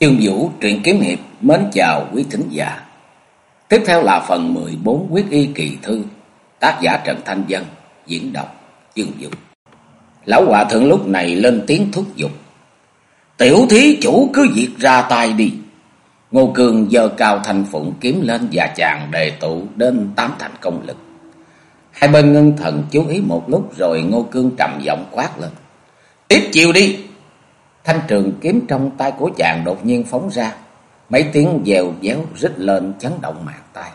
Chương Vũ truyện kiếm hiệp mến chào quý thính giả. Tiếp theo là phần 14 quyết y kỳ thư, tác giả Trần Thanh Dân, diễn đọc Chương Vũ. Lão hòa thượng lúc này lên tiếng thúc giục. Tiểu thí chủ cứ việc ra tay đi. Ngô Cường giơ cao thành phụng kiếm lên và chàng đề tụ đến tám thành công lực. Hai bên ngân thần chú ý một lúc rồi Ngô Cương trầm giọng quát lên. Tiếp chiều đi! Thanh trường kiếm trong tay của chàng đột nhiên phóng ra. Mấy tiếng dèo déo rít lên chấn động mạng tay.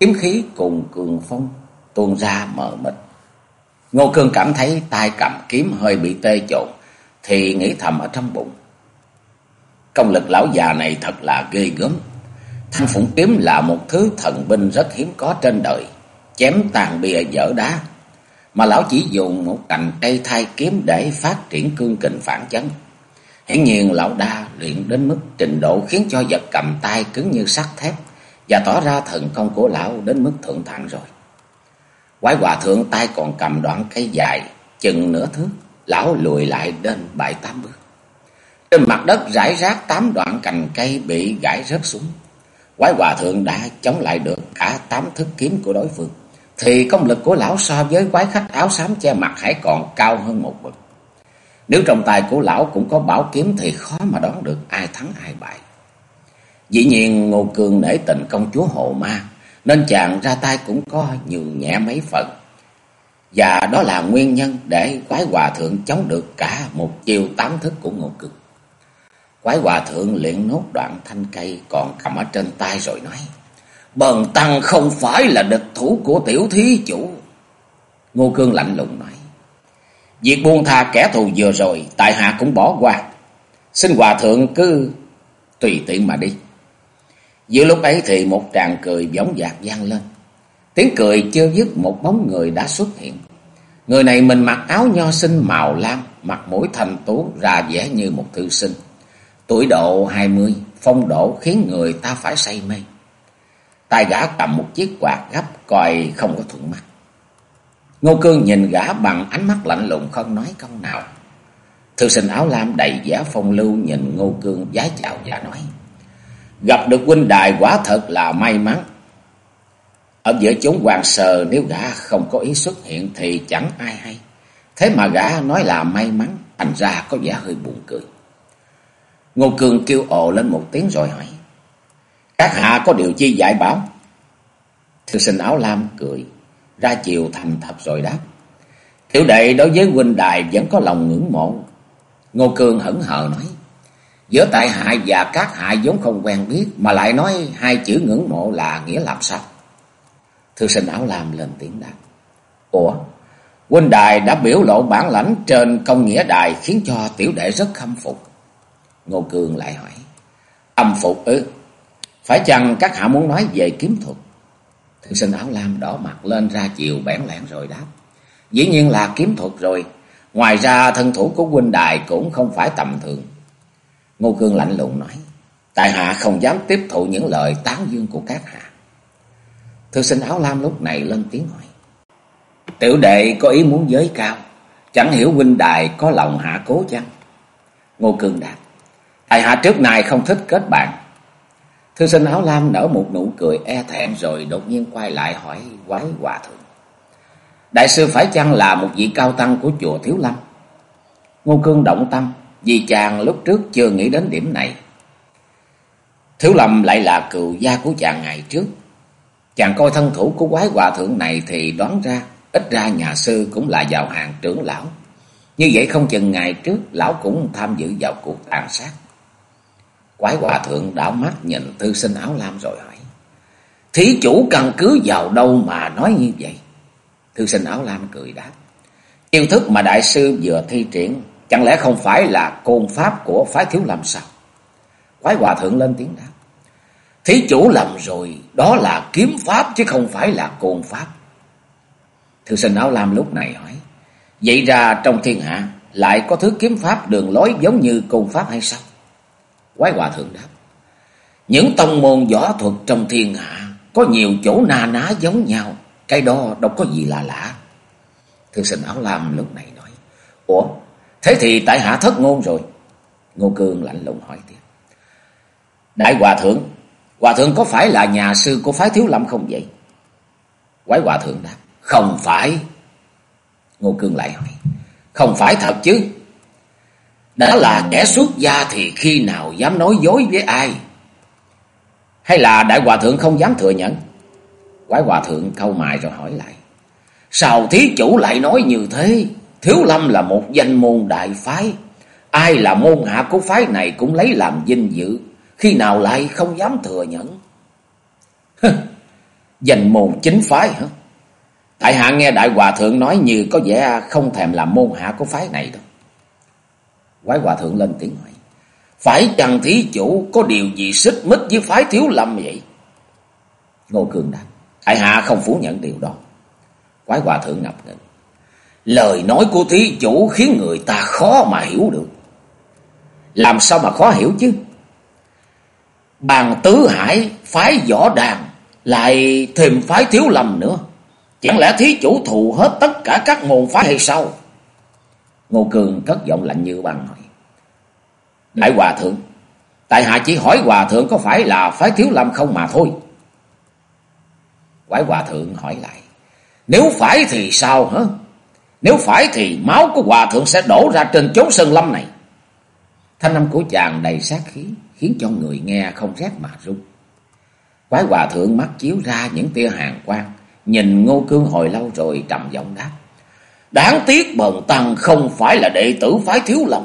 Kiếm khí cùng cường phong, tuôn ra mờ mịt. Ngô Cương cảm thấy tay cầm kiếm hơi bị tê trộn thì nghĩ thầm ở trong bụng. Công lực lão già này thật là ghê gớm. Thanh phụng kiếm là một thứ thần binh rất hiếm có trên đời. Chém tàn bìa dở đá. Mà lão chỉ dùng một cành cây thay kiếm để phát triển cương kình phản chấn. Hiển nhiên lão đa luyện đến mức trình độ khiến cho vật cầm tay cứng như sắt thép và tỏ ra thần công của lão đến mức thượng thặng rồi. Quái hòa thượng tay còn cầm đoạn cây dài, chừng nửa thước, lão lùi lại đến bảy tám bước. Trên mặt đất rải rác tám đoạn cành cây bị gãy rớt xuống. Quái hòa thượng đã chống lại được cả tám thức kiếm của đối phương. Thì công lực của lão so với quái khách áo xám che mặt hãy còn cao hơn một bậc. Nếu trong tay của lão cũng có bảo kiếm thì khó mà đoán được ai thắng ai bại. Dĩ nhiên Ngô Cương nể tình công chúa Hồ Ma, nên chàng ra tay cũng có nhường nhẹ mấy phần. Và đó là nguyên nhân để quái hòa thượng chống được cả một chiêu tám thức của Ngô Cương. Quái hòa thượng luyện nốt đoạn thanh cây còn cầm ở trên tay rồi nói. Bần tăng không phải là địch thủ của tiểu thí chủ. Ngô Cương lạnh lùng nói. Việc buông tha kẻ thù vừa rồi, tại hạ cũng bỏ qua. Xin hòa thượng cứ tùy tiện mà đi. Giữa lúc ấy thì một tràng cười giống dạc vang lên. Tiếng cười chưa dứt một bóng người đã xuất hiện. Người này mình mặc áo nho sinh màu lam, mặt mũi thành tú ra vẻ như một thư sinh. Tuổi độ hai mươi, phong độ khiến người ta phải say mê. Tay gã cầm một chiếc quạt gấp coi không có thuận mắt. Ngô Cương nhìn gã bằng ánh mắt lạnh lùng không nói câu nào. Thư sinh áo lam đầy vẻ phong lưu nhìn Ngô Cương vái chào và nói. Gặp được huynh đài quả thật là may mắn. Ở giữa chốn hoàng sờ nếu gã không có ý xuất hiện thì chẳng ai hay. Thế mà gã nói là may mắn, thành ra có vẻ hơi buồn cười. Ngô Cương kêu ồ lên một tiếng rồi hỏi. Các hạ có điều chi dạy bảo? Thư sinh áo lam cười ra chiều thành thật rồi đáp. Tiểu đệ đối với huynh đài vẫn có lòng ngưỡng mộ. Ngô Cương hững hờ nói. Giữa tại hạ và các hạ vốn không quen biết mà lại nói hai chữ ngưỡng mộ là nghĩa làm sao? Thư sinh áo lam lên tiếng đáp. Ủa, huynh đài đã biểu lộ bản lãnh trên công nghĩa đài khiến cho tiểu đệ rất khâm phục. Ngô Cương lại hỏi. âm phục ư? Phải chăng các hạ muốn nói về kiếm thuật? Thư sinh áo lam đỏ mặt lên ra chiều bẽn lẽn rồi đáp. Dĩ nhiên là kiếm thuật rồi. Ngoài ra, thân thủ của huynh đài cũng không phải tầm thường. Ngô Cương lạnh lùng nói. Tại hạ không dám tiếp thụ những lời tán dương của các hạ. Thư sinh áo lam lúc này lên tiếng hỏi. Tiểu đệ có ý muốn giới cao. Chẳng hiểu huynh đài có lòng hạ cố chăng? Ngô Cương đáp. Tại hạ trước này không thích kết bạn. Thư sinh áo lam nở một nụ cười e thẹn rồi đột nhiên quay lại hỏi quái hòa thượng. Đại sư phải chăng là một vị cao tăng của chùa Thiếu Lâm? Ngô Cương động tâm, vì chàng lúc trước chưa nghĩ đến điểm này. Thiếu Lâm lại là cựu gia của chàng ngày trước. Chàng coi thân thủ của quái hòa thượng này thì đoán ra, ít ra nhà sư cũng là vào hàng trưởng lão. Như vậy không chừng ngày trước, lão cũng tham dự vào cuộc tàn sát. Quái hòa thượng đảo mắt nhìn thư sinh áo lam rồi hỏi. Thí chủ căn cứ vào đâu mà nói như vậy? Thư sinh áo lam cười đáp. chiêu thức mà đại sư vừa thi triển, chẳng lẽ không phải là côn pháp của phái thiếu lâm sao? Quái hòa thượng lên tiếng đáp. Thí chủ lầm rồi, đó là kiếm pháp chứ không phải là côn pháp. Thư sinh áo lam lúc này hỏi. Vậy ra trong thiên hạ lại có thứ kiếm pháp đường lối giống như côn pháp hay sao? Quái hòa thượng đáp. Những tông môn võ thuật trong thiên hạ có nhiều chỗ na ná giống nhau. Cái đó đâu có gì là lạ. Thư sinh áo lam lúc này nói. Ủa, thế thì tại hạ thất ngôn rồi. Ngô Cương lạnh lùng hỏi tiếp. Đại Hòa Thượng, Hòa Thượng có phải là nhà sư của phái Thiếu Lâm không vậy? Quái Hòa Thượng đáp, không phải. Ngô Cương lại hỏi, không phải thật chứ? Đã là kẻ xuất gia thì khi nào dám nói dối với ai? Hay là Đại Hòa Thượng không dám thừa nhận? Quái Hòa Thượng câu mài rồi hỏi lại. Sao thí chủ lại nói như thế? Thiếu Lâm là một danh môn đại phái. Ai là môn hạ của phái này cũng lấy làm vinh dự. Khi nào lại không dám thừa nhận? danh môn chính phái hả? Tại hạ nghe Đại Hòa Thượng nói như có vẻ không thèm làm môn hạ của phái này đâu. Quái Hòa Thượng lên tiếng hỏi. Phải chăng thí chủ có điều gì xích mích với phái thiếu lâm vậy? Ngô Cường đáp. Tại hạ không phủ nhận điều đó. Quái Hòa Thượng ngập ngừng. Lời nói của thí chủ khiến người ta khó mà hiểu được. Làm sao mà khó hiểu chứ? Bàn tứ hải phái võ đàn lại thêm phái thiếu lâm nữa. Chẳng lẽ thí chủ thù hết tất cả các môn phái hay sao? Ngô Cường cất giọng lạnh như băng hỏi. Đại Hòa Thượng, tại hạ chỉ hỏi Hòa Thượng có phải là phái thiếu lâm không mà thôi. Quái Hòa Thượng hỏi lại. Nếu phải thì sao hả? Nếu phải thì máu của Hòa Thượng sẽ đổ ra trên chốn sơn lâm này. Thanh âm của chàng đầy sát khí, khiến cho người nghe không rét mà run. Quái Hòa Thượng mắt chiếu ra những tia hàng quang, nhìn Ngô Cương hồi lâu rồi trầm giọng đáp. Đáng tiếc bần tăng không phải là đệ tử phái thiếu lâm.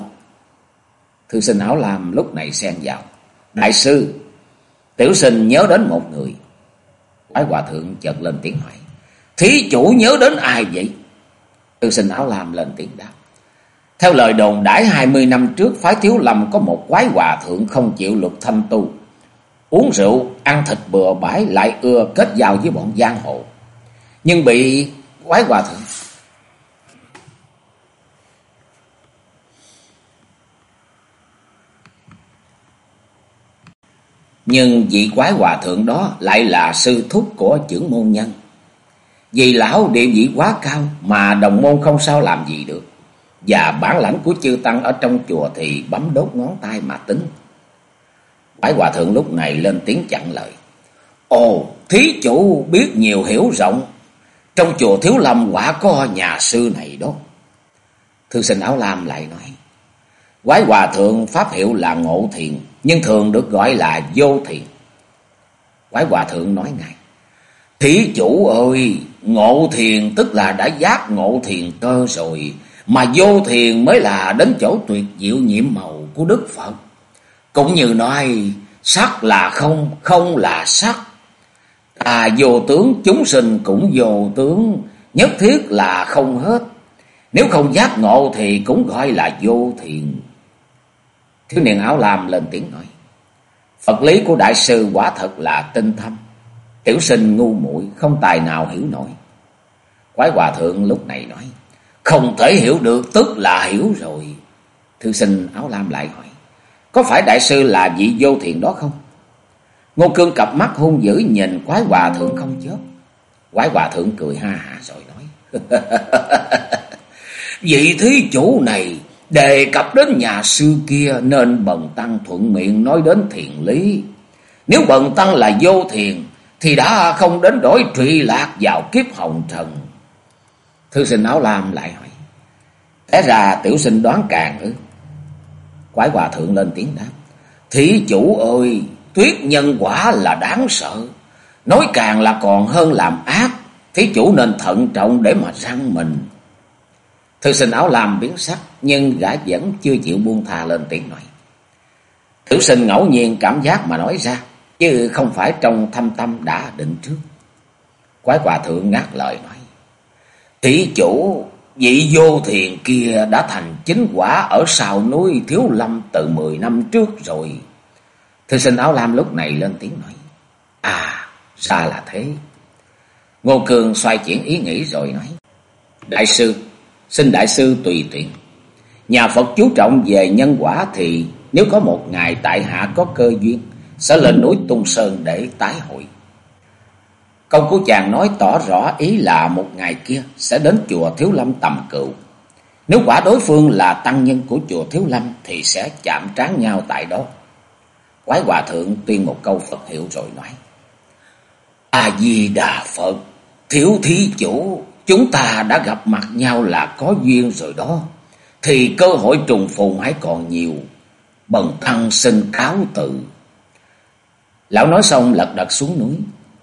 Thư sinh áo lam lúc này xen vào. Đại sư, tiểu sinh nhớ đến một người. Quái hòa thượng chợt lên tiếng hỏi. Thí chủ nhớ đến ai vậy? Thư sinh áo lam lên tiếng đáp. Theo lời đồn đãi hai mươi năm trước, phái thiếu lâm có một quái hòa thượng không chịu luật thanh tu. Uống rượu, ăn thịt bừa bãi lại ưa kết giao với bọn giang hồ. Nhưng bị quái hòa thượng Nhưng vị quái hòa thượng đó lại là sư thúc của trưởng môn nhân. Vì lão địa vị quá cao mà đồng môn không sao làm gì được. Và bản lãnh của chư tăng ở trong chùa thì bấm đốt ngón tay mà tính. Quái hòa thượng lúc này lên tiếng chặn lời. Ồ, thí chủ biết nhiều hiểu rộng. Trong chùa Thiếu Lâm quả có nhà sư này đó. Thư sinh áo lam lại nói. Quái hòa thượng pháp hiệu là ngộ thiền nhưng thường được gọi là vô thiền. Quái hòa thượng nói ngay, Thí chủ ơi, ngộ thiền tức là đã giác ngộ thiền cơ rồi, mà vô thiền mới là đến chỗ tuyệt diệu nhiệm màu của Đức Phật. Cũng như nói, sắc là không, không là sắc. À vô tướng, chúng sinh cũng vô tướng, nhất thiết là không hết. Nếu không giác ngộ thì cũng gọi là vô thiền. Thiếu niên áo lam lên tiếng nói. Phật lý của đại sư quả thật là tinh thâm. Tiểu sinh ngu muội không tài nào hiểu nổi. Quái hòa thượng lúc này nói. Không thể hiểu được, tức là hiểu rồi. Thư sinh áo lam lại hỏi. Có phải đại sư là vị vô thiện đó không? Ngô cương cặp mắt hung dữ nhìn quái hòa thượng không chớp. Quái hòa thượng cười ha hà rồi nói. vị thí chủ này Đề cập đến nhà sư kia nên bần tăng thuận miệng nói đến thiền lý. Nếu bần tăng là vô thiền thì đã không đến đổi trụy lạc vào kiếp hồng trần. Thư sinh áo lam lại hỏi. Thế ra tiểu sinh đoán càng ư. Quái hòa thượng lên tiếng đáp. Thí chủ ơi, tuyết nhân quả là đáng sợ. Nói càng là còn hơn làm ác. Thí chủ nên thận trọng để mà răng mình. Thư sinh áo lam biến sắc, nhưng gã vẫn chưa chịu buông thà lên tiếng nói. Thư sinh ngẫu nhiên cảm giác mà nói ra, chứ không phải trong thâm tâm đã định trước. Quái hòa thượng ngắt lời nói. Thí chủ, vị vô thiền kia đã thành chính quả ở sau núi Thiếu Lâm từ mười năm trước rồi. Thư sinh áo lam lúc này lên tiếng nói. À, ra là thế. Ngô Cường xoay chuyển ý nghĩ rồi nói. Đại sư, Xin đại sư tùy tiện. Nhà Phật chú trọng về nhân quả thì nếu có một ngày tại hạ có cơ duyên, sẽ lên núi Tung Sơn để tái hội. Câu của chàng nói tỏ rõ ý là một ngày kia sẽ đến chùa Thiếu Lâm tầm cựu. Nếu quả đối phương là tăng nhân của chùa Thiếu Lâm thì sẽ chạm trán nhau tại đó. Quái hòa thượng tuyên một câu Phật hiệu rồi nói. A-di-đà Phật, thiếu thí chủ, chúng ta đã gặp mặt nhau là có duyên rồi đó. Thì cơ hội trùng phùng hãy còn nhiều. Bần tăng xin cáo tự Lão nói xong lật đật xuống núi.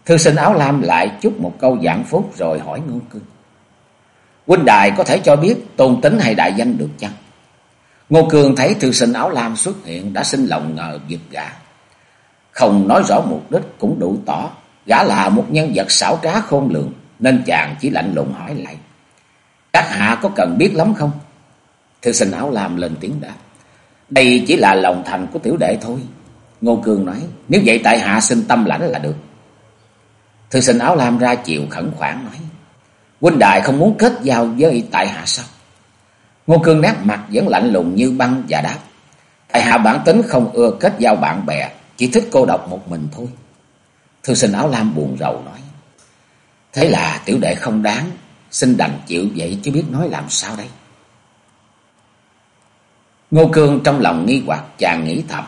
Thư sinh áo lam lại chúc một câu giảng phúc rồi hỏi Ngô Cương. Huynh đài có thể cho biết tôn tính hay đại danh được chăng? Ngô Cương thấy thư sinh áo lam xuất hiện đã sinh lòng ngờ giật gã. Không nói rõ mục đích cũng đủ tỏ. Gã là một nhân vật xảo trá khôn lường nên chàng chỉ lạnh lùng hỏi lại. Các hạ có cần biết lắm không? Thư sinh áo lam lên tiếng đáp. Đây chỉ là lòng thành của tiểu đệ thôi. Ngô Cương nói, nếu vậy tại hạ xin tâm lãnh là được. Thư sinh áo lam ra chịu khẩn khoản nói, huynh đại không muốn kết giao với tại hạ sao? Ngô Cương nét mặt vẫn lạnh lùng như băng và đáp, tại hạ bản tính không ưa kết giao bạn bè, chỉ thích cô độc một mình thôi. Thư sinh áo lam buồn rầu nói, thế là tiểu đệ không đáng, xin đành chịu vậy chứ biết nói làm sao đây. Ngô Cương trong lòng nghi hoặc chàng nghĩ thầm.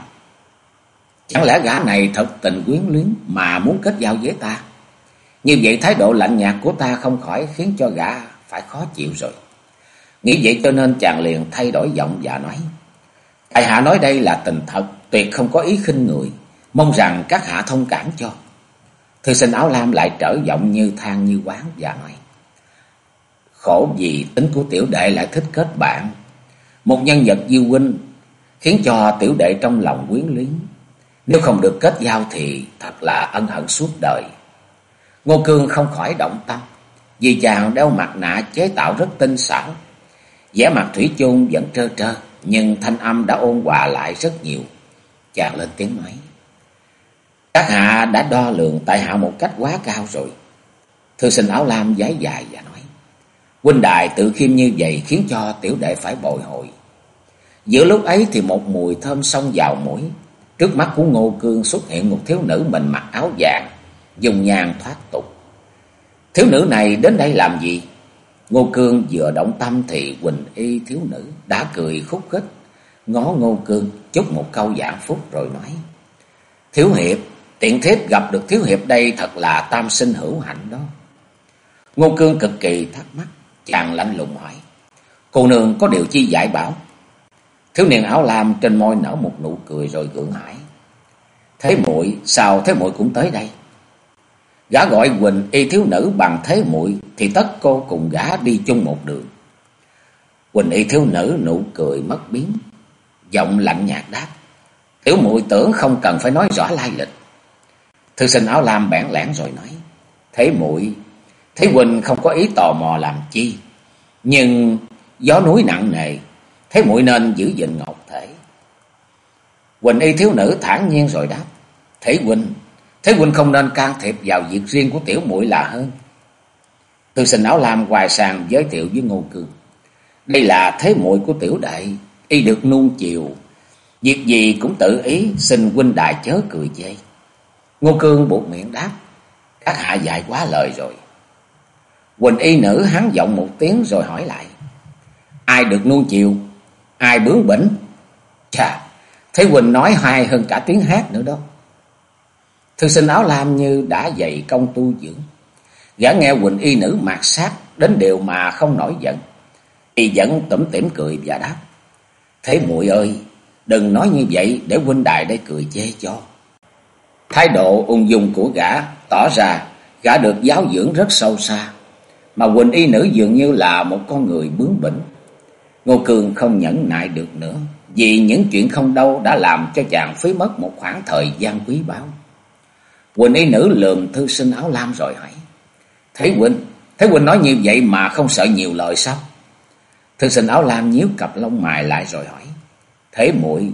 Chẳng lẽ gã này thật tình quyến luyến mà muốn kết giao với ta? Như vậy thái độ lạnh nhạt của ta không khỏi khiến cho gã phải khó chịu rồi. Nghĩ vậy cho nên chàng liền thay đổi giọng và nói. Tại hạ nói đây là tình thật, tuyệt không có ý khinh người. Mong rằng các hạ thông cảm cho. Thư sinh áo lam lại trở giọng như than như quán và nói. Khổ vì tính của tiểu đệ lại thích kết bạn. Một nhân vật như huynh khiến cho tiểu đệ trong lòng quyến luyến. Nếu không được kết giao thì thật là ân hận suốt đời. Ngô Cương không khỏi động tâm, vì chàng đeo mặt nạ chế tạo rất tinh xảo. vẻ mặt Thủy chung vẫn trơ trơ, nhưng thanh âm đã ôn hòa lại rất nhiều. Chàng lên tiếng nói. Các hạ đã đo lường tại hạ một cách quá cao rồi. Thư sinh áo lam giái dài và nói. Huynh đài tự khiêm như vậy khiến cho tiểu đệ phải bồi hồi. Giữa lúc ấy thì một mùi thơm xông vào mũi. Trước mắt của Ngô Cương xuất hiện một thiếu nữ mình mặc áo vàng, dùng nhàn thoát tục. Thiếu nữ này đến đây làm gì? Ngô Cương vừa động tâm thì Quỳnh Y thiếu nữ đã cười khúc khích, ngó Ngô Cương chúc một câu giảng phúc rồi nói. Thiếu Hiệp, tiện thiếp gặp được Thiếu Hiệp đây thật là tam sinh hữu hạnh đó. Ngô Cương cực kỳ thắc mắc, chàng lạnh lùng hỏi. Cô nương có điều chi giải bảo? Thiếu niên áo lam trên môi nở một nụ cười rồi gượng hải. Thế muội sao thế muội cũng tới đây? Gã gọi Quỳnh y thiếu nữ bằng thế muội thì tất cô cùng gã đi chung một đường. Quỳnh y thiếu nữ nụ cười mất biến, giọng lạnh nhạt đáp. Tiểu muội tưởng không cần phải nói rõ lai lịch. Thư sinh áo lam bản lãng rồi nói. Thế muội Thế Quỳnh không có ý tò mò làm chi. Nhưng gió núi nặng nề Thế muội nên giữ gìn ngọc thể. Quỳnh y thiếu nữ thản nhiên rồi đáp. Thế Quỳnh, Thế Quỳnh không nên can thiệp vào việc riêng của tiểu muội là hơn. thư sinh áo lam hoài sàng giới thiệu với Ngô Cương. Đây là thế muội của tiểu đệ, y được nuông chiều. Việc gì cũng tự ý, xin huynh đại chớ cười chê. Ngô Cương buộc miệng đáp. Các hạ dạy quá lời rồi. Quỳnh y nữ hắn giọng một tiếng rồi hỏi lại. Ai được nuông chiều? Ai bướng bỉnh? Chà, thấy Quỳnh nói hay hơn cả tiếng hát nữa đó. Thư sinh áo lam như đã dạy công tu dưỡng. Gã nghe Quỳnh y nữ mạt sát đến điều mà không nổi giận. Y vẫn tủm tỉm cười và đáp. Thế muội ơi, đừng nói như vậy để huynh đại đây cười chê cho. Thái độ ung dung của gã tỏ ra gã được giáo dưỡng rất sâu xa. Mà Quỳnh y nữ dường như là một con người bướng bỉnh. Ngô Cường không nhẫn nại được nữa, vì những chuyện không đâu đã làm cho chàng phí mất một khoảng thời gian quý báu. Quỳnh y nữ lườm thư sinh áo lam rồi hỏi, Thế Quỳnh, Thế Quỳnh nói như vậy mà không sợ nhiều lời sao? Thư sinh áo lam nhíu cặp lông mày lại rồi hỏi, Thế muội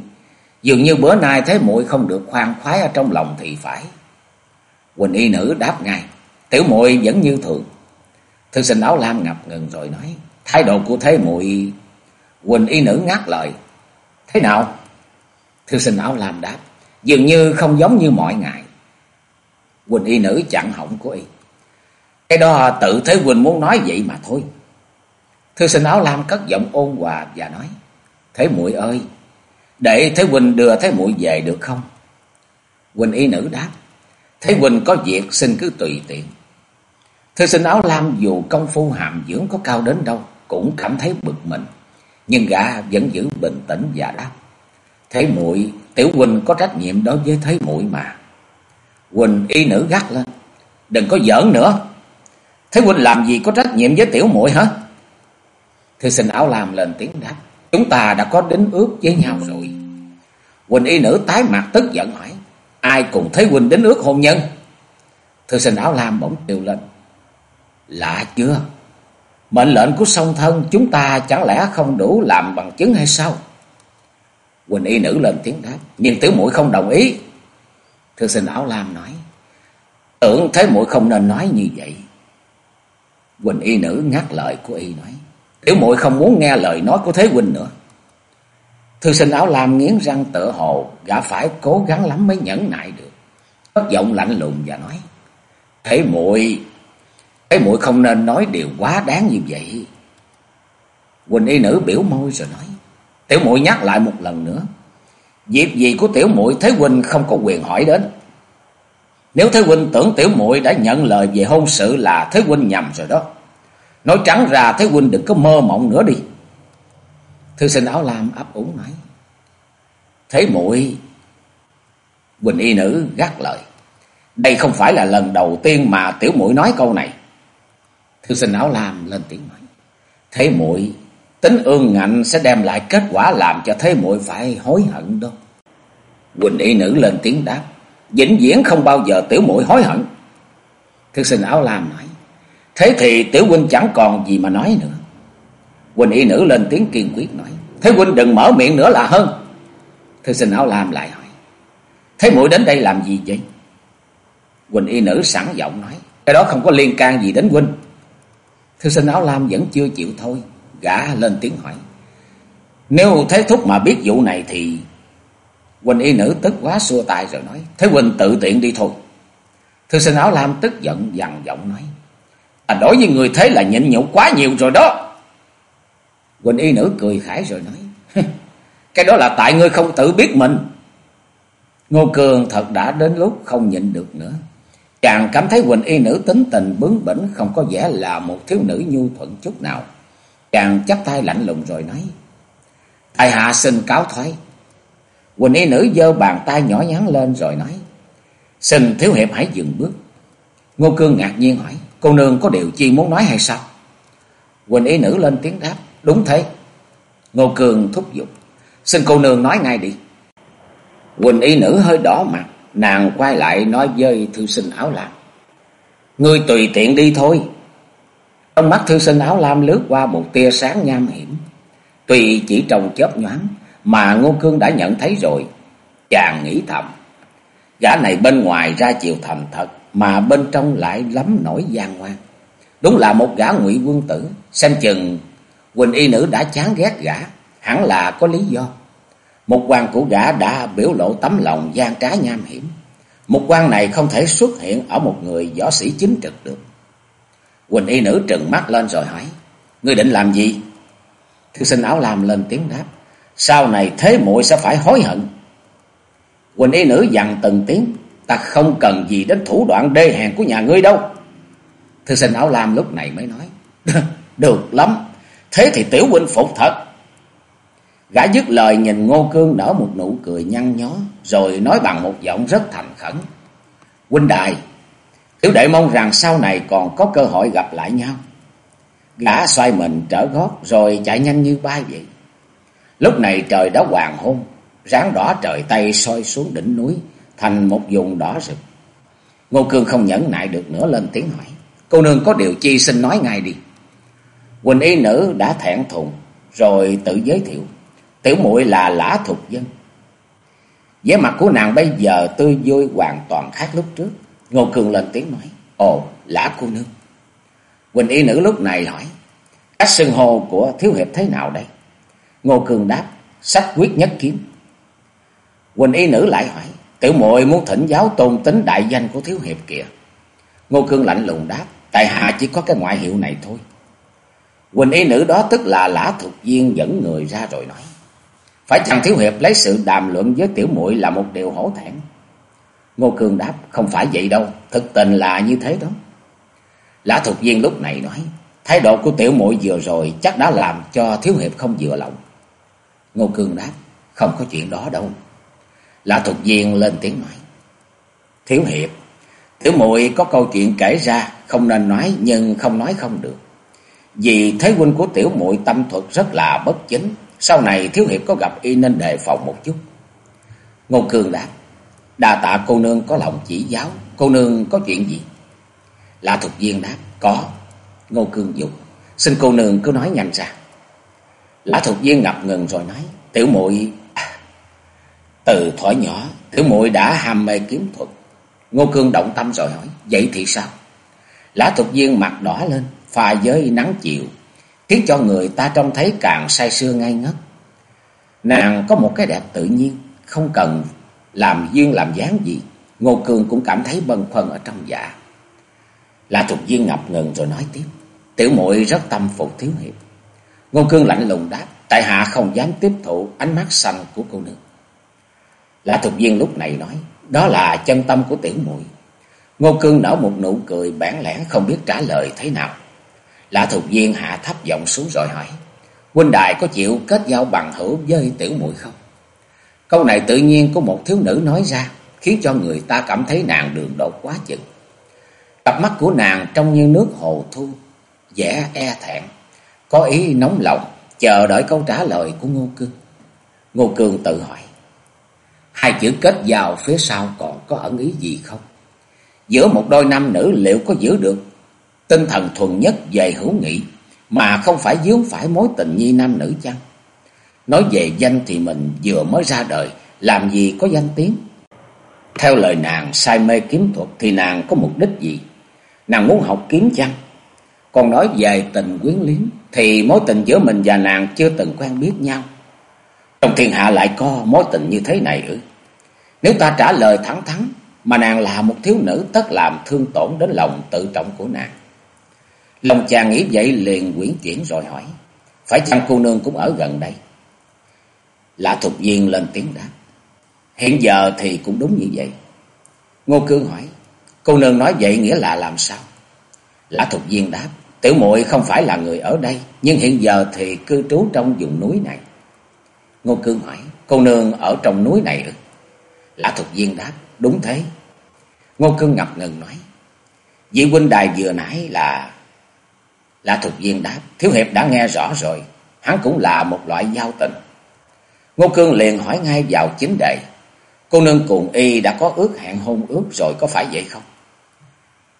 dường như bữa nay thấy muội không được khoan khoái ở trong lòng thì phải. Quỳnh y nữ đáp ngay, Tiểu muội vẫn như thường. Thư sinh áo lam ngập ngừng rồi nói, Thái độ của Thế muội Quỳnh y nữ ngắt lời. Thế nào? Thư sinh áo lam đáp. Dường như không giống như mọi ngày. Quỳnh y nữ chặn hỏng của y. Cái đó tự Thế Quỳnh muốn nói vậy mà thôi. Thư sinh áo lam cất giọng ôn hòa và nói. Thế muội ơi, để Thế Quỳnh đưa Thế muội về được không? Quỳnh y nữ đáp. Thế Quỳnh có việc xin cứ tùy tiện. Thư sinh áo lam dù công phu hàm dưỡng có cao đến đâu cũng cảm thấy bực mình. Nhưng gã vẫn giữ bình tĩnh và đáp. Thế muội, tiểu huynh có trách nhiệm đối với thế muội mà. Quỳnh y nữ gắt lên. Đừng có giỡn nữa. Thế huynh làm gì có trách nhiệm với tiểu muội hả? Thư sinh áo lam lên tiếng đáp. Chúng ta đã có đính ước với nhau rồi. Quỳnh y nữ tái mặt tức giận hỏi. Ai cùng thấy Quỳnh đến ước hôn nhân? Thư sinh áo lam bỗng kêu lên. Lạ chưa? Mệnh lệnh của song thân chúng ta chẳng lẽ không đủ làm bằng chứng hay sao? Quỳnh y nữ lên tiếng đáp. Nhưng tiểu muội không đồng ý. Thư sinh áo lam nói. Tưởng thế muội không nên nói như vậy. Quỳnh y nữ ngắt lời của y nói. Tiểu muội không muốn nghe lời nói của Thế Huynh nữa. Thư sinh áo lam nghiến răng tựa hồ, gã phải cố gắng lắm mới nhẫn nại được. Cất giọng lạnh lùng và nói, Thế muội Thế muội không nên nói điều quá đáng như vậy. Quỳnh y nữ biểu môi rồi nói, Tiểu muội nhắc lại một lần nữa, Việc gì của tiểu muội Thế Huynh không có quyền hỏi đến. Nếu Thế Huynh tưởng tiểu muội đã nhận lời về hôn sự là Thế Huynh nhầm rồi đó. Nói trắng ra Thế Huynh đừng có mơ mộng nữa đi. Thư sinh áo lam ấp úng nói. Thế muội Quỳnh y nữ gắt lời. Đây không phải là lần đầu tiên mà tiểu muội nói câu này. Thư sinh áo lam lên tiếng nói. Thế muội, tính ương ngạnh sẽ đem lại kết quả làm cho thế muội phải hối hận đâu. Quỳnh y nữ lên tiếng đáp. Vĩnh viễn không bao giờ tiểu muội hối hận. Thư sinh áo lam nói. Thế thì tiểu huynh chẳng còn gì mà nói nữa. huynh y nữ lên tiếng kiên quyết nói. Thế huynh đừng mở miệng nữa là hơn. Thư sinh áo lam lại hỏi. Thế muội đến đây làm gì vậy? Quỳnh y nữ sẵn giọng nói. Cái đó không có liên can gì đến huynh. Thư sinh áo lam vẫn chưa chịu thôi. Gã lên tiếng hỏi. Nếu thế thúc mà biết vụ này thì... Quỳnh y nữ tức quá xua tay rồi nói. Thế huynh tự tiện đi thôi. Thư sinh áo lam tức giận, dằn giọng nói. À, đối với người thế là nhịn nhục quá nhiều rồi đó. Quỳnh y nữ cười khải rồi nói. Cái đó là tại ngươi không tự biết mình. Ngô Cường thật đã đến lúc không nhịn được nữa. Chàng cảm thấy Quỳnh y nữ tính tình bướng bỉnh không có vẻ là một thiếu nữ nhu thuận chút nào. Chàng chắp tay lạnh lùng rồi nói. Tài hạ xin cáo thoái. Quỳnh y nữ giơ bàn tay nhỏ nhắn lên rồi nói. Xin thiếu hiệp hãy dừng bước. Ngô Cương ngạc nhiên hỏi. Cô nương có điều chi muốn nói hay sao? Quỳnh y nữ lên tiếng đáp. Đúng thế. Ngô Cường thúc giục. Xin cô nương nói ngay đi. Quỳnh y nữ hơi đỏ mặt. Nàng quay lại nói với thư sinh áo lam. Ngươi tùy tiện đi thôi. Trong mắt thư sinh áo lam lướt qua một tia sáng nham hiểm. Tùy chỉ trong chớp nhoáng mà Ngô Cương đã nhận thấy rồi. Chàng nghĩ thầm. Gã này bên ngoài ra chiều thành thật mà bên trong lại lắm nổi gian ngoan. Đúng là một gã ngụy quân tử, xem chừng Quỳnh y nữ đã chán ghét gã, hẳn là có lý do. Một quan của gã đã biểu lộ tấm lòng gian trá nham hiểm. Một quan này không thể xuất hiện ở một người võ sĩ chính trực được. Quỳnh y nữ trừng mắt lên rồi hỏi, Ngươi định làm gì? Thư sinh áo lam lên tiếng đáp, Sau này thế muội sẽ phải hối hận. Quỳnh y nữ dằn từng tiếng, Ta không cần gì đến thủ đoạn đê hèn của nhà ngươi đâu. Thư sinh áo lam lúc này mới nói, Được lắm, Thế thì tiểu huynh phục thật. Gã dứt lời nhìn Ngô Cương nở một nụ cười nhăn nhó, rồi nói bằng một giọng rất thành khẩn. Huynh đại, tiểu đệ mong rằng sau này còn có cơ hội gặp lại nhau. Gã xoay mình trở gót rồi chạy nhanh như bay vậy. Lúc này trời đã hoàng hôn, ráng đỏ trời Tây soi xuống đỉnh núi thành một vùng đỏ rực. Ngô Cương không nhẫn nại được nữa lên tiếng hỏi. Cô nương có điều chi xin nói ngay đi. Quỳnh y nữ đã thẹn thùng rồi tự giới thiệu. Tiểu muội là lã thục dân. vẻ mặt của nàng bây giờ tươi vui hoàn toàn khác lúc trước. Ngô Cường lên tiếng nói. Ồ, lã cô nương. Quỳnh y nữ lúc này hỏi. Các xưng hô của thiếu hiệp thế nào đây? Ngô Cường đáp. Sách quyết nhất kiếm. Quỳnh y nữ lại hỏi. Tiểu muội muốn thỉnh giáo tôn tính đại danh của thiếu hiệp kìa. Ngô Cương lạnh lùng đáp. Tại hạ chỉ có cái ngoại hiệu này thôi. Quỳnh y nữ đó tức là lã thuộc viên dẫn người ra rồi nói. Phải chăng thiếu hiệp lấy sự đàm luận với tiểu muội là một điều hổ thẹn. Ngô Cương đáp, không phải vậy đâu, thực tình là như thế đó. Lã thuộc Viên lúc này nói, thái độ của tiểu muội vừa rồi chắc đã làm cho Thiếu Hiệp không vừa lòng. Ngô Cương đáp, không có chuyện đó đâu. Lã Thục Viên lên tiếng nói, Thiếu Hiệp, tiểu muội có câu chuyện kể ra, không nên nói nhưng không nói không được. Vì thế huynh của tiểu muội tâm thuật rất là bất chính, sau này Thiếu Hiệp có gặp y nên đề phòng một chút. Ngô Cương đáp, đa tạ cô nương có lòng chỉ giáo, cô nương có chuyện gì? Lã Thục Viên đáp, có. Ngô Cương dục, xin cô nương cứ nói nhanh ra. Lã Thục Viên ngập ngừng rồi nói, tiểu muội từ thỏa nhỏ, tiểu muội đã ham mê kiếm thuật. Ngô Cương động tâm rồi hỏi, vậy thì sao? Lã Thục Viên mặt đỏ lên, pha với nắng chiều, khiến cho người ta trông thấy càng say sưa ngay ngất. Nàng có một cái đẹp tự nhiên, không cần làm duyên làm dáng gì. Ngô Cương cũng cảm thấy bâng khuâng ở trong dạ. Lã Thục Viên ngập ngừng rồi nói tiếp. Tiểu muội rất tâm phục thiếu hiệp. Ngô Cương lạnh lùng đáp. Tại hạ không dám tiếp thụ ánh mắt xanh của cô nương. Lã Thục Viên lúc này nói. Đó là chân tâm của tiểu muội. Ngô Cương nở một nụ cười bản lẽn không biết trả lời thế nào. Lã Thục Viên hạ thấp giọng xuống rồi hỏi. Huynh đại có chịu kết giao bằng hữu với tiểu muội không? Câu này tự nhiên có một thiếu nữ nói ra, khiến cho người ta cảm thấy nàng đường đột quá chừng. Cặp mắt của nàng trông như nước hồ thu, vẻ e thẹn, có ý nóng lòng, chờ đợi câu trả lời của Ngô Cương. Ngô Cương tự hỏi, hai chữ kết giao phía sau còn có ẩn ý gì không? Giữa một đôi nam nữ liệu có giữ được tinh thần thuần nhất về hữu nghị, mà không phải dướng phải mối tình nhi nam nữ chăng? Nói về danh thì mình vừa mới ra đời, làm gì có danh tiếng. Theo lời nàng say mê kiếm thuật thì nàng có mục đích gì? Nàng muốn học kiếm chăng? Còn nói về tình quyến luyến thì mối tình giữa mình và nàng chưa từng quen biết nhau. Trong thiên hạ lại có mối tình như thế này ư? Nếu ta trả lời thẳng thắn, mà nàng là một thiếu nữ, tất làm thương tổn đến lòng tự trọng của nàng. Lòng chàng nghĩ vậy liền quyển chuyển rồi hỏi. Phải chăng cô nương cũng ở gần đây? Lã Thục Viên lên tiếng đáp. Hiện giờ thì cũng đúng như vậy. Ngô Cương hỏi. Cô nương nói vậy nghĩa là làm sao? Lã Thục Viên đáp. Tiểu muội không phải là người ở đây. Nhưng hiện giờ thì cư trú trong vùng núi này. Ngô Cương hỏi. Cô nương ở trong núi này ư? Lã Thục Viên đáp. Đúng thế. Ngô Cương ngập ngừng nói. Vị huynh đài vừa nãy là... Lã Thục Viên đáp. Thiếu hiệp đã nghe rõ rồi. Hắn cũng là một loại giao tình. Ngô Cương liền hỏi ngay vào chính đề. Cô nương cùng y đã có ước hẹn hôn ước rồi có phải vậy không?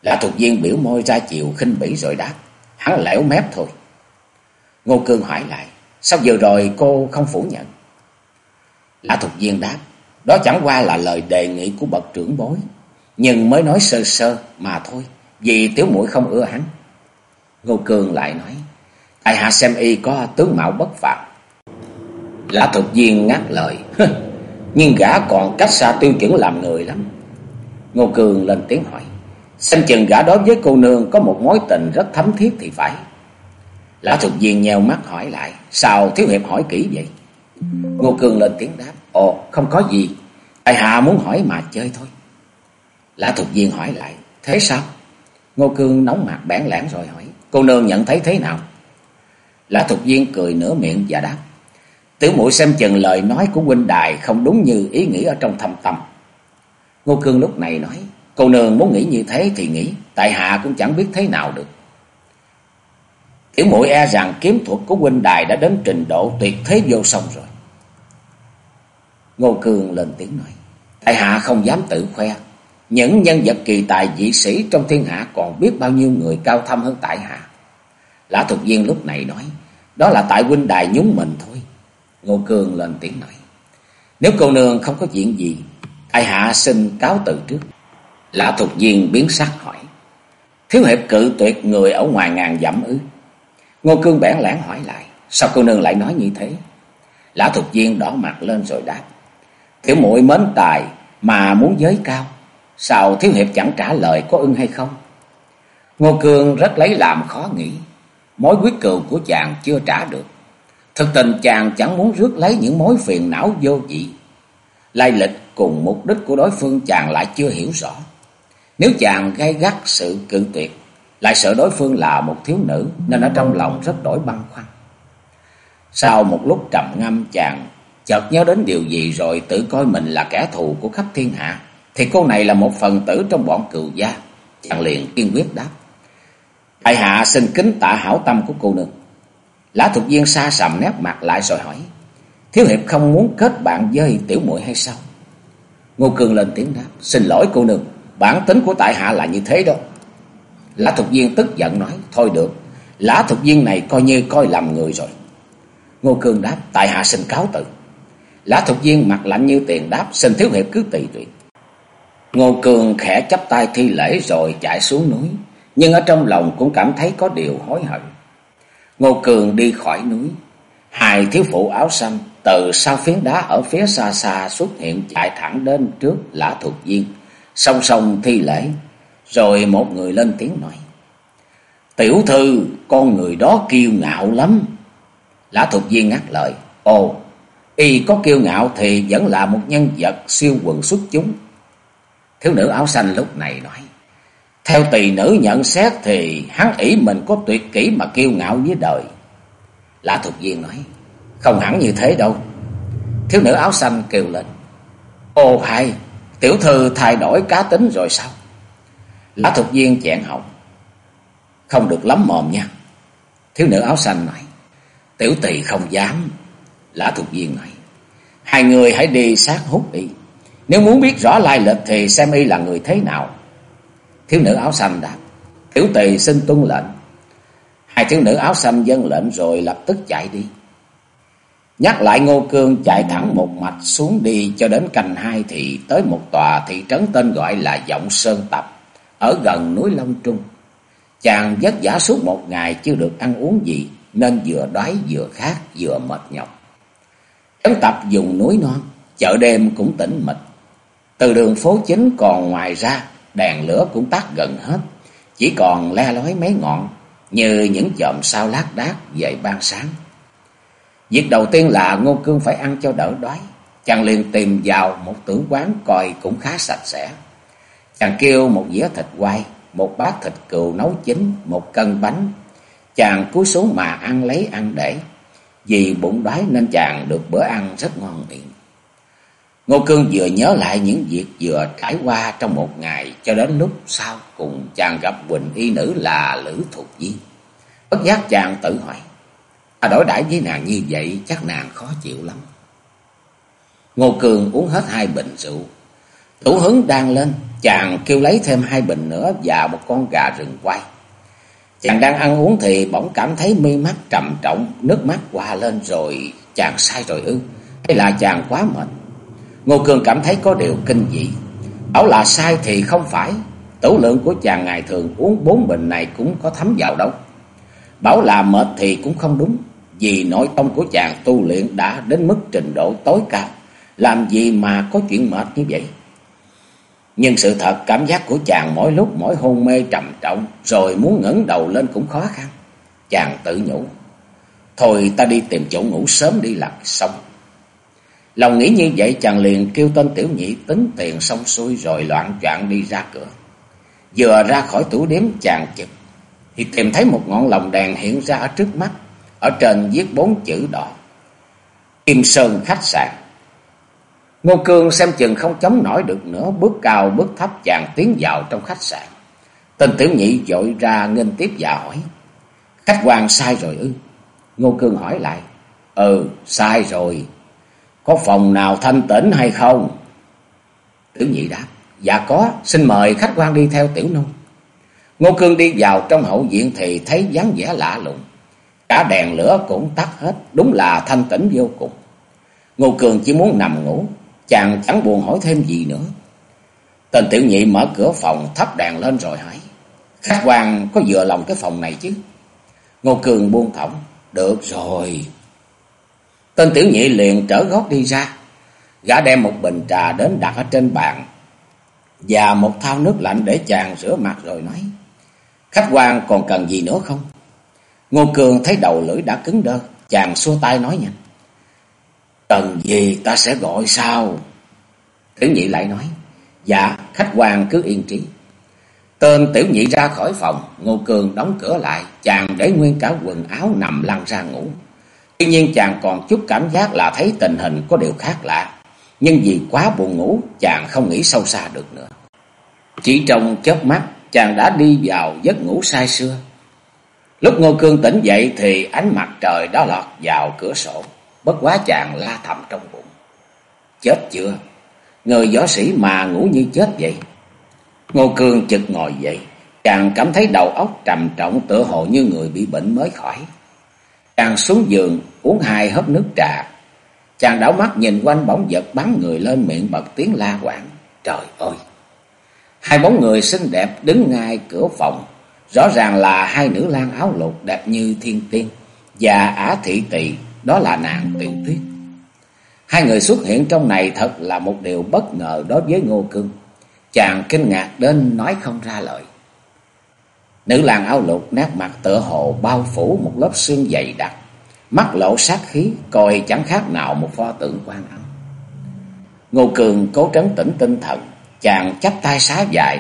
Lã Thục viên biểu môi ra chiều khinh bỉ rồi đáp. Hắn lẻo mép thôi. Ngô Cương hỏi lại. Sao vừa rồi cô không phủ nhận? Lã Thục viên đáp. Đó chẳng qua là lời đề nghị của bậc trưởng bối. Nhưng mới nói sơ sơ mà thôi. Vì tiểu mũi không ưa hắn. Ngô Cương lại nói. Tại hạ xem y có tướng mạo bất phạm. Lã thuộc viên ngắt lời. Nhưng gã còn cách xa tiêu chuẩn làm người lắm. Ngô Cường lên tiếng hỏi. Xem chừng gã đối với cô nương có một mối tình rất thấm thiết thì phải. Lã thuộc viên nheo mắt hỏi lại. Sao thiếu hiệp hỏi kỹ vậy? Ngô Cường lên tiếng đáp. Ồ không có gì. Tại hạ muốn hỏi mà chơi thôi. Lã thuộc viên hỏi lại. Thế sao? Ngô Cương nóng mặt bản lãng rồi hỏi. Cô nương nhận thấy thế nào? Lã thuộc viên cười nửa miệng và đáp. Tiểu Mũi xem chừng lời nói của huynh đài không đúng như ý nghĩ ở trong thâm tâm. Ngô Cương lúc này nói, cô nương muốn nghĩ như thế thì nghĩ, tại hạ cũng chẳng biết thế nào được. Tiểu Mũi e rằng kiếm thuật của huynh đài đã đến trình độ tuyệt thế vô song rồi. Ngô Cương lên tiếng nói, tại hạ không dám tự khoe. Những nhân vật kỳ tài dị sĩ trong thiên hạ còn biết bao nhiêu người cao thâm hơn tại hạ. Lã Thục Viên lúc này nói, đó là tại huynh đài nhúng mình thôi. Ngô Cường lên tiếng nói. Nếu cô nương không có chuyện gì, Tại hạ xin cáo từ trước. Lã Thuật viên biến sắc hỏi. Thiếu hiệp cự tuyệt người ở ngoài ngàn dặm ư. Ngô Cương bẽn lẽn hỏi lại. Sao cô nương lại nói như thế? Lã Thuật viên đỏ mặt lên rồi đáp. Tiểu muội mến tài mà muốn giới cao. Sao thiếu hiệp chẳng trả lời có ưng hay không? Ngô Cương rất lấy làm khó nghĩ. Mối quyết cừu của chàng chưa trả được. Thực tình chàng chẳng muốn rước lấy những mối phiền não vô vị. lai lịch cùng mục đích của đối phương chàng lại chưa hiểu rõ. Nếu chàng gay gắt sự cự tuyệt, lại sợ đối phương là một thiếu nữ nên ở trong lòng rất đổi băn khoăn. Sau một lúc trầm ngâm chàng chợt nhớ đến điều gì rồi tự coi mình là kẻ thù của khắp thiên hạ, thì cô này là một phần tử trong bọn cừu gia. Chàng liền kiên quyết đáp. Tại hạ xin kính tạ hảo tâm của cô nương. Lã thuộc viên xa sầm nét mặt lại rồi hỏi. Thiếu hiệp không muốn kết bạn với tiểu muội hay sao? Ngô Cương lên tiếng đáp. Xin lỗi cô nương. Bản tính của tại hạ là như thế đó. Lã thuộc viên tức giận nói. Thôi được. Lã thuộc viên này coi như coi lầm người rồi. Ngô Cương đáp. Tại hạ xin cáo từ. Lã Thục viên mặt lạnh như tiền đáp. Xin thiếu hiệp cứ tùy tuyệt. Ngô Cường khẽ chắp tay thi lễ rồi chạy xuống núi. Nhưng ở trong lòng cũng cảm thấy có điều hối hận. Ngô Cường đi khỏi núi. Hai thiếu phụ áo xanh từ sau phiến đá ở phía xa xa xuất hiện chạy thẳng đến trước lã Thục viên. Song song thi lễ. Rồi một người lên tiếng nói. Tiểu thư, con người đó kiêu ngạo lắm. Lã Thục viên ngắt lời. Ồ, y có kiêu ngạo thì vẫn là một nhân vật siêu quần xuất chúng. Thiếu nữ áo xanh lúc này nói. Theo tỳ nữ nhận xét thì hắn ỷ mình có tuyệt kỹ mà kiêu ngạo với đời. Lã thuộc viên nói. Không hẳn như thế đâu. Thiếu nữ áo xanh kêu lên. ô hay, tiểu thư thay đổi cá tính rồi sao? Lã thuộc viên chẹn họng. Không được lắm mồm nha. Thiếu nữ áo xanh nói. Tiểu tỳ không dám. Lã thuộc viên nói. Hai người hãy đi sát hút y. Nếu muốn biết rõ lai lịch thì xem y là người thế nào. Thiếu nữ áo xanh đáp. Tiểu tỳ xin tuân lệnh. Hai thiếu nữ áo xanh dân lệnh rồi lập tức chạy đi. Nhắc lại Ngô Cương chạy thẳng một mạch xuống đi cho đến cành hai thì tới một tòa thị trấn tên gọi là Giọng Sơn Tập, ở gần núi Long Trung. Chàng vất vả suốt một ngày chưa được ăn uống gì, nên vừa đói vừa khát vừa mệt nhọc. Trấn Tập dùng núi non, chợ đêm cũng tĩnh mịch. Từ đường phố chính còn ngoài ra, đèn lửa cũng tắt gần hết, chỉ còn le lói mấy ngọn như những chòm sao lác đác về ban sáng. Việc đầu tiên là Ngô Cương phải ăn cho đỡ đói. Chàng liền tìm vào một tử quán coi cũng khá sạch sẽ. Chàng kêu một dĩa thịt quay, một bát thịt cừu nấu chín, một cân bánh. Chàng cúi xuống mà ăn lấy ăn để. Vì bụng đói nên chàng được bữa ăn rất ngon miệng. Ngô Cương vừa nhớ lại những việc vừa trải qua trong một ngày cho đến lúc sau cùng chàng gặp Quỳnh y nữ là Lữ Thục Viên. Bất giác chàng tự hỏi, à đổi đãi với nàng như vậy chắc nàng khó chịu lắm. Ngô Cương uống hết hai bình rượu. Thủ hứng đang lên, chàng kêu lấy thêm hai bình nữa và một con gà rừng quay. Chàng đang ăn uống thì bỗng cảm thấy mi mắt trầm trọng, nước mắt qua lên rồi chàng sai rồi ư. Hay là chàng quá mệt. Ngô Cường cảm thấy có điều kinh dị. Bảo là sai thì không phải. Tửu lượng của chàng ngày thường uống bốn bình này cũng có thấm vào đâu. Bảo là mệt thì cũng không đúng. Vì nội tông của chàng tu luyện đã đến mức trình độ tối cao. Làm gì mà có chuyện mệt như vậy? Nhưng sự thật, cảm giác của chàng mỗi lúc, mỗi hôn mê trầm trọng. Rồi muốn ngẩng đầu lên cũng khó khăn. Chàng tự nhủ. Thôi ta đi tìm chỗ ngủ sớm đi làm xong. Lòng nghĩ như vậy, chàng liền kêu tên tiểu nhị tính tiền xong xuôi rồi loạn choạng đi ra cửa. Vừa ra khỏi tủ điếm, chàng chực thì tìm thấy một ngọn lồng đèn hiện ra ở trước mắt. Ở trên viết bốn chữ đỏ. Kim Sơn khách sạn. Ngô Cương xem chừng không chống nổi được nữa, bước cao bước thấp chàng tiến vào trong khách sạn. Tên tiểu nhị dội ra nghênh tiếp và hỏi. Khách quan sai rồi ư? Ngô Cương hỏi lại. Ừ, sai rồi. Có phòng nào thanh tĩnh hay không? Tiểu nhị đáp. Dạ có, xin mời khách quan đi theo tiểu nô. Ngô Cương đi vào trong hậu viện thì thấy dáng vẻ lạ lùng. Cả đèn lửa cũng tắt hết, đúng là thanh tĩnh vô cùng. Ngô Cương chỉ muốn nằm ngủ, chàng chẳng buồn hỏi thêm gì nữa. Tên tiểu nhị mở cửa phòng thắp đèn lên rồi hỏi. Khách quan có vừa lòng cái phòng này chứ? Ngô Cường buông thõng. Được rồi. Tên tiểu nhị liền trở gót đi ra. Gã đem một bình trà đến đặt ở trên bàn. Và một thao nước lạnh để chàng rửa mặt rồi nói. Khách quan còn cần gì nữa không? Ngô Cường thấy đầu lưỡi đã cứng đơ. Chàng xua tay nói nhanh. Cần gì ta sẽ gọi sao? Tiểu nhị lại nói, dạ khách quan cứ yên trí. Tên tiểu nhị ra khỏi phòng, Ngô Cường đóng cửa lại, chàng để nguyên cả quần áo nằm lăn ra ngủ. Tuy nhiên chàng còn chút cảm giác là thấy tình hình có điều khác lạ, nhưng vì quá buồn ngủ, chàng không nghĩ sâu xa được nữa. Chỉ trong chớp mắt, chàng đã đi vào giấc ngủ say sưa. Lúc Ngô Cương tỉnh dậy thì ánh mặt trời đã lọt vào cửa sổ, bất quá chàng la thầm trong bụng. Chết chưa? Người võ sĩ mà ngủ như chết vậy. Ngô Cương chực ngồi dậy, chàng cảm thấy đầu óc trầm trọng tựa hồ như người bị bệnh mới khỏi. Chàng xuống giường uống hai hớp nước trà. Chàng đảo mắt nhìn quanh bóng vật bắn người lên miệng bật tiếng la quảng. Trời ơi! Hai bóng người xinh đẹp đứng ngay cửa phòng. Rõ ràng là hai nữ lang áo lục đẹp như thiên tiên. Và ả thị tỳ đó là nàng tiểu tuyết. Hai người xuất hiện trong này thật là một điều bất ngờ đối với Ngô Cương. Chàng kinh ngạc đến nói không ra lời. Nữ làng áo lục nét mặt tựa hồ bao phủ một lớp xương dày đặc. Mắt lộ sát khí, coi chẳng khác nào một pho tượng quan âm. Ngô Cường cố trấn tĩnh tinh thần, chàng chắp tay xá dài,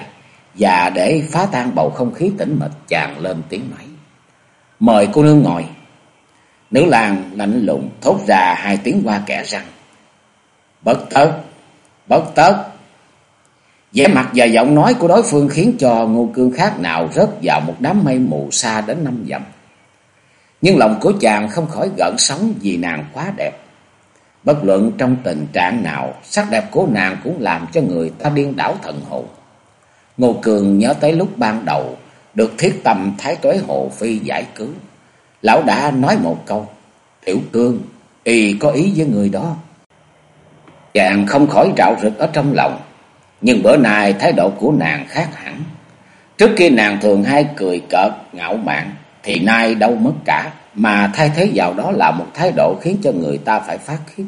và để phá tan bầu không khí tĩnh mịch chàng lên tiếng nói. Mời cô nương ngồi. Nữ làng lạnh lùng thốt ra hai tiếng qua kẻ răng. Bất tất, bất tất. vẻ mặt và giọng nói của đối phương khiến cho Ngô Cương khác nào rớt vào một đám mây mù xa đến năm dặm. Nhưng lòng của chàng không khỏi gợn sóng vì nàng quá đẹp. Bất luận trong tình trạng nào, sắc đẹp của nàng cũng làm cho người ta điên đảo thần hồn. Ngô Cường nhớ tới lúc ban đầu được thiết tâm Thái Tuế Hồ Phi giải cứu. Lão đã nói một câu, Tiểu Cương, y có ý với người đó. Chàng không khỏi rạo rực ở trong lòng, nhưng bữa nay thái độ của nàng khác hẳn. Trước kia nàng thường hay cười cợt, ngạo mạn, thì nay đâu mất cả, mà thay thế vào đó là một thái độ khiến cho người ta phải phát khiếp.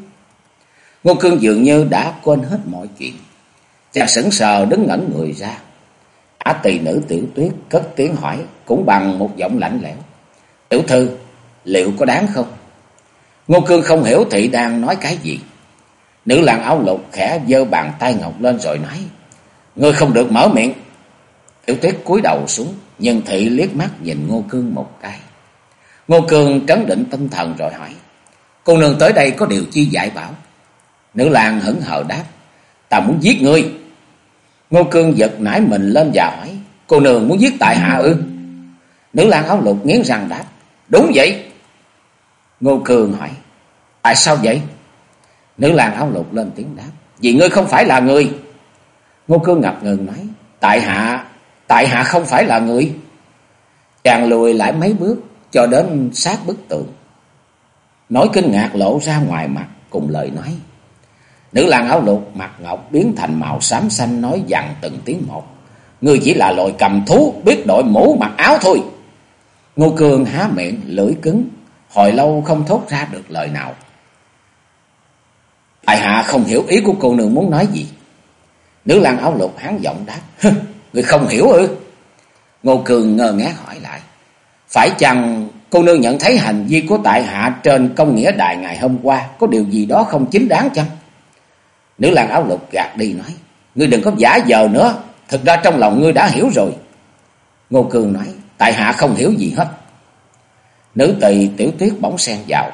Ngô Cương dường như đã quên hết mọi chuyện. Chàng sững sờ đứng ngẩn người ra. Á tỳ nữ tiểu tuyết cất tiếng hỏi, cũng bằng một giọng lạnh lẽo. Tiểu thư, liệu có đáng không? Ngô Cương không hiểu thị đang nói cái gì. Nữ làng áo lục khẽ giơ bàn tay ngọc lên rồi nói. Ngươi không được mở miệng. Tiểu tuyết cúi đầu xuống, nhưng thị liếc mắt nhìn Ngô Cương một cái. Ngô Cương trấn định tinh thần rồi hỏi. Cô nương tới đây có điều chi dạy bảo? Nữ làng hững hờ đáp. Ta muốn giết ngươi. Ngô Cương giật nảy mình lên và hỏi. Cô nương muốn giết tại hạ ư? Nữ lang áo lục nghiến răng đáp. Đúng vậy. Ngô Cường hỏi. Tại sao vậy? Nữ lang áo lục lên tiếng đáp. Vì ngươi không phải là người. Ngô Cương ngập ngừng nói. Tại hạ, tại hạ không phải là người. Chàng lùi lại mấy bước cho đến sát bức tường. Nói kinh ngạc lộ ra ngoài mặt cùng lời nói. Nữ lang áo lục mặt ngọc biến thành màu xám xanh nói dằn từng tiếng một. Ngươi chỉ là loài cầm thú biết đội mũ mặc áo thôi. Ngô Cường há miệng lưỡi cứng, hồi lâu không thốt ra được lời nào. Tại hạ không hiểu ý của cô nương muốn nói gì. Nữ lang áo lục hán giọng đáp. Người không hiểu ư? Ngô Cường ngơ ngác hỏi lại. Phải chăng cô nương nhận thấy hành vi của tại hạ trên công nghĩa đài ngày hôm qua có điều gì đó không chính đáng chăng? Nữ lang áo lục gạt đi nói. Ngươi đừng có giả giờ nữa. Thực ra trong lòng ngươi đã hiểu rồi. Ngô Cường nói. Tại hạ không hiểu gì hết. Nữ tỳ tiểu tuyết bỗng xen vào.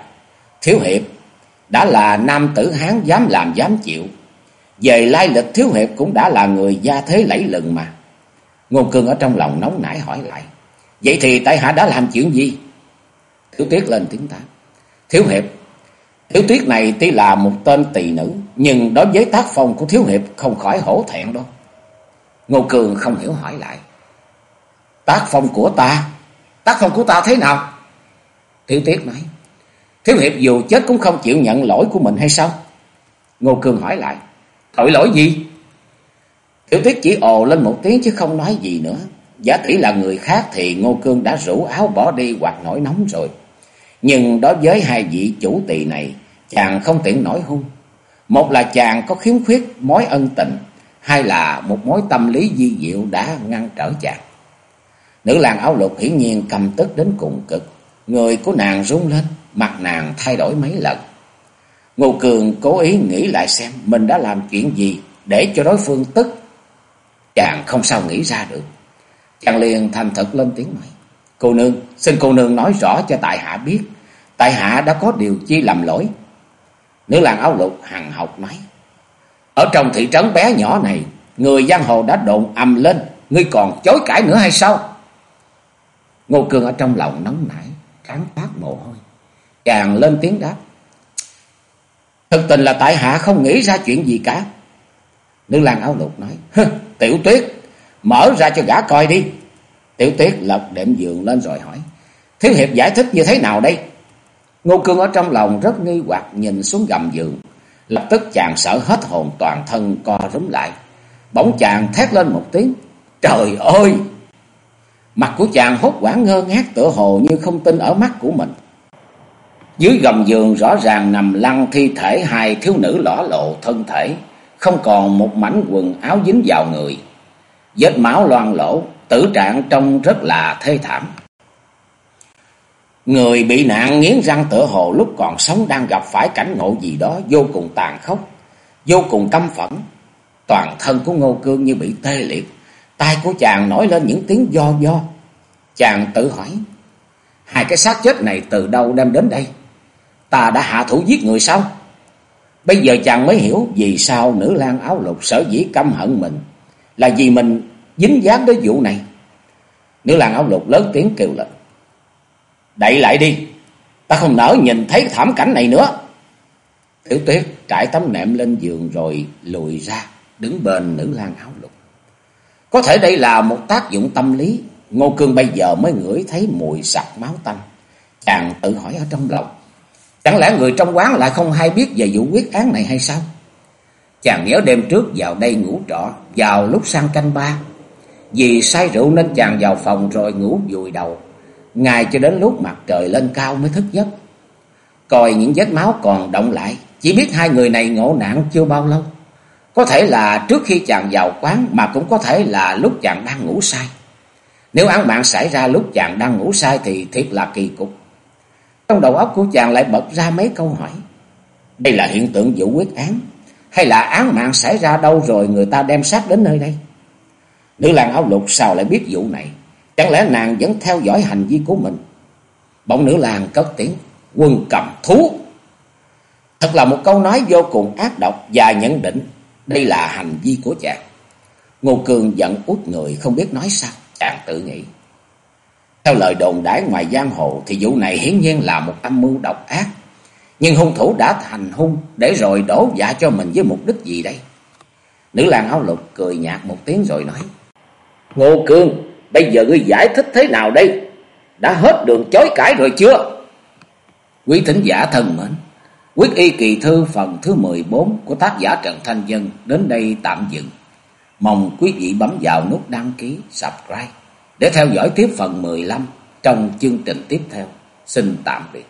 Thiếu hiệp, đã là nam tử Hán dám làm dám chịu. Về lai lịch thiếu hiệp cũng đã là người gia thế lẫy lừng mà. Ngô Cương ở trong lòng nóng nảy hỏi lại. Vậy thì tại hạ đã làm chuyện gì? Tiểu tuyết lên tiếng ta. Thiếu hiệp. Thiếu tuyết này tuy là một tên tỳ nữ. Nhưng đối với tác phong của thiếu hiệp không khỏi hổ thẹn đâu. Ngô Cường không hiểu hỏi lại. Tác phong của ta? Tác phong của ta thế nào? Thiếu tuyết nói. Thiếu hiệp dù chết cũng không chịu nhận lỗi của mình hay sao? Ngô Cương hỏi lại. Tội lỗi gì? Tiểu Tuyết chỉ ồ lên một tiếng chứ không nói gì nữa. Giả tỷ là người khác thì Ngô Cương đã rủ áo bỏ đi hoặc nổi nóng rồi. Nhưng đối với hai vị chủ tỳ này, chàng không tiện nổi hung. Một là chàng có khiếm khuyết mối ân tình, hai là một mối tâm lý di diệu đã ngăn trở chàng. Nữ làng áo lục hiển nhiên cầm tức đến cùng cực. Người của nàng rung lên, mặt nàng thay đổi mấy lần. Ngô Cường cố ý nghĩ lại xem mình đã làm chuyện gì để cho đối phương tức. Chàng không sao nghĩ ra được. Chàng liền thành thật lên tiếng nói. Cô nương, xin cô nương nói rõ cho tại hạ biết. Tại hạ đã có điều chi làm lỗi. Nữ làng áo lục hằng học nói. Ở trong thị trấn bé nhỏ này, người giang hồ đã đồn ầm lên. Ngươi còn chối cãi nữa hay sao? Ngô Cương ở trong lòng nóng nảy, trán phát mồ hôi. Chàng lên tiếng đáp. Thực tình là tại hạ không nghĩ ra chuyện gì cả. Nữ lang áo lục nói. Tiểu tuyết, mở ra cho gã coi đi. Tiểu tuyết lật đệm giường lên rồi hỏi. Thiếu hiệp giải thích như thế nào đây? Ngô Cương ở trong lòng rất nghi hoặc nhìn xuống gầm giường. Lập tức chàng sợ hết hồn toàn thân co rúm lại. Bỗng chàng thét lên một tiếng. Trời ơi! Mặt của chàng hốt quảng ngơ ngác tựa hồ như không tin ở mắt của mình. Dưới gầm giường rõ ràng nằm lăn thi thể hai thiếu nữ lõ lộ thân thể, không còn một mảnh quần áo dính vào người. Vết máu loang lỗ, tử trạng trông rất là thê thảm. Người bị nạn nghiến răng tựa hồ lúc còn sống đang gặp phải cảnh ngộ gì đó vô cùng tàn khốc, vô cùng căm phẫn. Toàn thân của Ngô Cương như bị tê liệt, tai của chàng nổi lên những tiếng do do. Chàng tự hỏi, hai cái xác chết này từ đâu đem đến đây? Ta đã hạ thủ giết người sao? Bây giờ chàng mới hiểu vì sao nữ lang áo lục sở dĩ căm hận mình. Là vì mình dính dáng đến vụ này. Nữ lang áo lục lớn tiếng kêu lên. Đậy lại đi. Ta không nỡ nhìn thấy thảm cảnh này nữa. Tiểu tuyết trải tấm nệm lên giường rồi lùi ra. Đứng bên nữ lang áo lục. Có thể đây là một tác dụng tâm lý. Ngô Cương bây giờ mới ngửi thấy mùi sặc máu tanh. Chàng tự hỏi ở trong lòng. Chẳng lẽ người trong quán lại không hay biết về vụ quyết án này hay sao? Chàng nhớ đêm trước vào đây ngủ trọ, vào lúc sang canh ba. Vì say rượu nên chàng vào phòng rồi ngủ vùi đầu. Ngày cho đến lúc mặt trời lên cao mới thức giấc. Coi những vết máu còn động lại, chỉ biết hai người này ngộ nạn chưa bao lâu. Có thể là trước khi chàng vào quán mà cũng có thể là lúc chàng đang ngủ say. Nếu án mạng xảy ra lúc chàng đang ngủ say thì thiệt là kỳ cục. Trong đầu óc của chàng lại bật ra mấy câu hỏi. Đây là hiện tượng vụ quyết án, hay là án mạng xảy ra đâu rồi người ta đem xác đến nơi đây? Nữ làng áo lục sao lại biết vụ này? Chẳng lẽ nàng vẫn theo dõi hành vi của mình? Bỗng nữ làng cất tiếng, quân cầm thú. Thật là một câu nói vô cùng ác độc và nhận định đây là hành vi của chàng. Ngô Cường giận út người không biết nói sao, chàng tự nghĩ. Theo lời đồn đãi ngoài giang hồ thì vụ này hiển nhiên là một âm mưu độc ác. Nhưng hung thủ đã thành hung để rồi đổ dạ cho mình với mục đích gì đây? Nữ làng áo lục cười nhạt một tiếng rồi nói. Ngô Cương, bây giờ ngươi giải thích thế nào đây? Đã hết đường chối cãi rồi chưa? Quý thính giả thân mến, quyết y kỳ thư phần thứ 14 của tác giả Trần Thanh Dân đến đây tạm dừng. Mong quý vị bấm vào nút đăng ký, subscribe để theo dõi tiếp phần 15 trong chương trình tiếp theo. Xin tạm biệt.